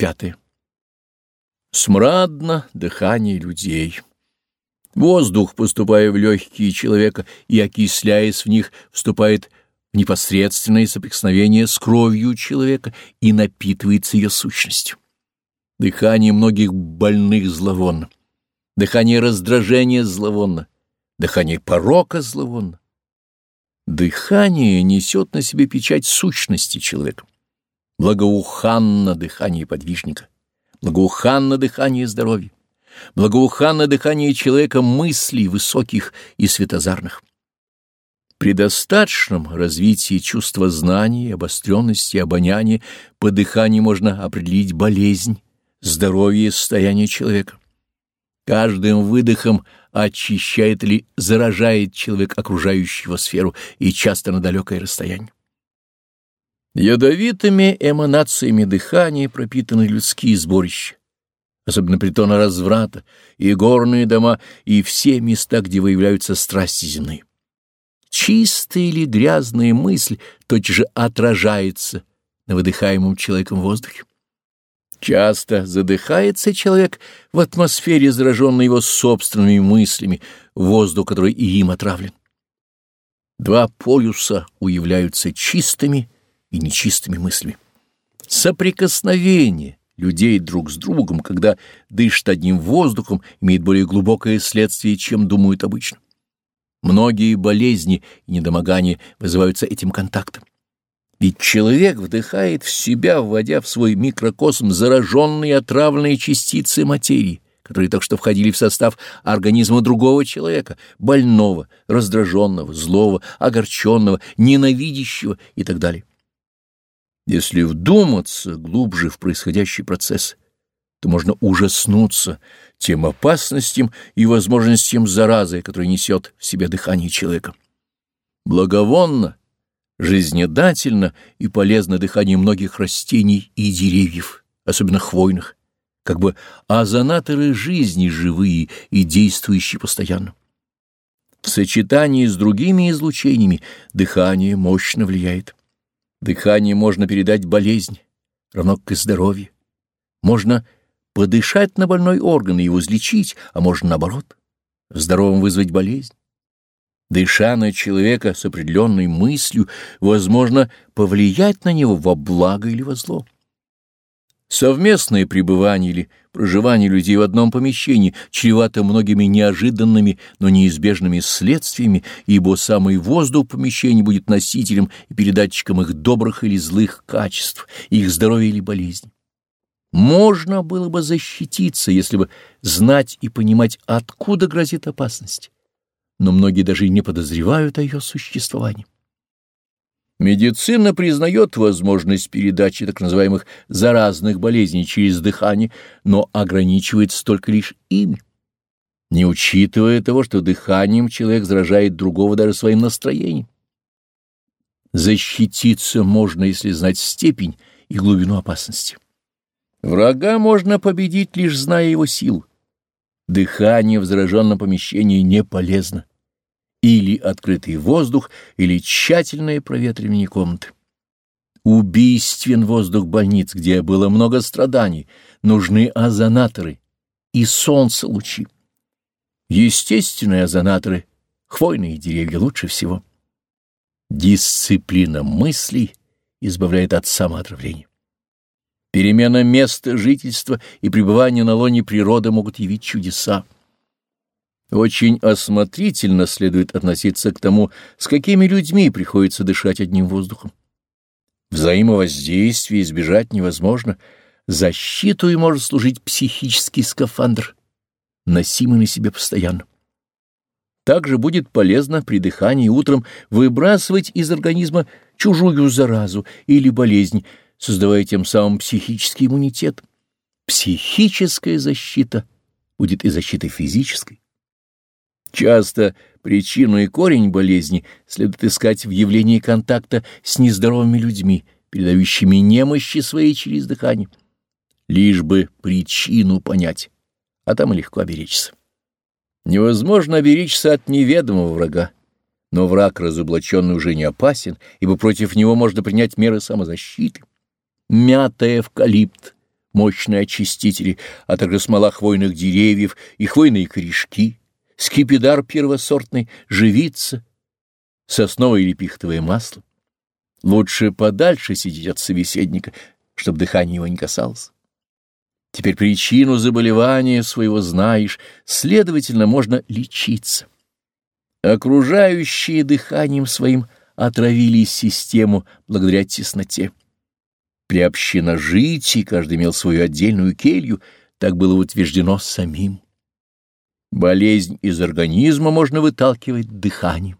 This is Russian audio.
пятое. Смрадно дыхание людей. Воздух, поступая в легкие человека и окисляясь в них, вступает в непосредственное соприкосновение с кровью человека и напитывается ее сущностью. Дыхание многих больных зловонно, дыхание раздражения зловонно, дыхание порока зловонно. Дыхание несет на себе печать сущности человека. Благоуханно дыхание подвижника благоуханно дыхание здоровья, благоуханно дыхание человека мыслей высоких и светозарных. При достаточном развитии чувства знания, обостренности, обоняния по дыханию можно определить болезнь, здоровье и состояние человека. Каждым выдохом очищает или заражает человек окружающего сферу и часто на далекое расстояние. Ядовитыми эманациями дыхания пропитаны людские сборища, особенно притоны разврата, и горные дома, и все места, где выявляются страсти земные. Чистая или грязная мысль тотчас же отражается на выдыхаемом человеком воздухе. Часто задыхается человек в атмосфере, зараженной его собственными мыслями, воздух, который и им отравлен. Два полюса уявляются чистыми и нечистыми мыслями. Соприкосновение людей друг с другом, когда дышат одним воздухом, имеет более глубокое следствие, чем думают обычно. Многие болезни и недомогания вызываются этим контактом. Ведь человек вдыхает в себя, вводя в свой микрокосм зараженные отравленные частицы материи, которые так что входили в состав организма другого человека, больного, раздраженного, злого, огорченного, ненавидящего и так далее. Если вдуматься глубже в происходящий процесс, то можно ужаснуться тем опасностям и возможностям заразы, которые несет в себе дыхание человека. Благовонно, жизнедательно и полезно дыхание многих растений и деревьев, особенно хвойных, как бы озонаторы жизни живые и действующие постоянно. В сочетании с другими излучениями дыхание мощно влияет. Дыхание можно передать болезнь, равно как и здоровье. Можно подышать на больной орган и его излечить, а можно наоборот, в здоровом вызвать болезнь. Дыша на человека с определенной мыслью, возможно повлиять на него во благо или во зло. Совместное пребывание или проживание людей в одном помещении чревато многими неожиданными, но неизбежными следствиями, ибо самый воздух помещения будет носителем и передатчиком их добрых или злых качеств, их здоровья или болезней. Можно было бы защититься, если бы знать и понимать, откуда грозит опасность, но многие даже не подозревают о ее существовании. Медицина признает возможность передачи так называемых заразных болезней через дыхание, но ограничивается только лишь ими, не учитывая того, что дыханием человек заражает другого даже своим настроением. Защититься можно, если знать степень и глубину опасности. Врага можно победить, лишь зная его силу. Дыхание в зараженном помещении не полезно или открытый воздух, или тщательное проветривание комнаты. Убийствен воздух больниц, где было много страданий, нужны озонаторы и солнце лучи. Естественные озонаторы, хвойные деревья лучше всего. Дисциплина мыслей избавляет от самоотравления. Перемена места жительства и пребывания на лоне природы могут явить чудеса. Очень осмотрительно следует относиться к тому, с какими людьми приходится дышать одним воздухом. Взаимовоздействие избежать невозможно. Защиту и может служить психический скафандр, носимый на себе постоянно. Также будет полезно при дыхании утром выбрасывать из организма чужую заразу или болезнь, создавая тем самым психический иммунитет. Психическая защита будет и защитой физической. Часто причину и корень болезни следует искать в явлении контакта с нездоровыми людьми, передающими немощи своей через дыхание. Лишь бы причину понять, а там и легко оберечься. Невозможно оберечься от неведомого врага, но враг разоблаченный уже не опасен, ибо против него можно принять меры самозащиты. Мята эвкалипт, мощные очистители, а также смола хвойных деревьев и хвойные корешки, скипидар первосортный, живица, сосновое или пихтовое масло. Лучше подальше сидеть от собеседника, чтобы дыхание его не касалось. Теперь причину заболевания своего знаешь, следовательно, можно лечиться. Окружающие дыханием своим отравили систему благодаря тесноте. При общиножитии каждый имел свою отдельную келью, так было утверждено самим. Болезнь из организма можно выталкивать дыханием.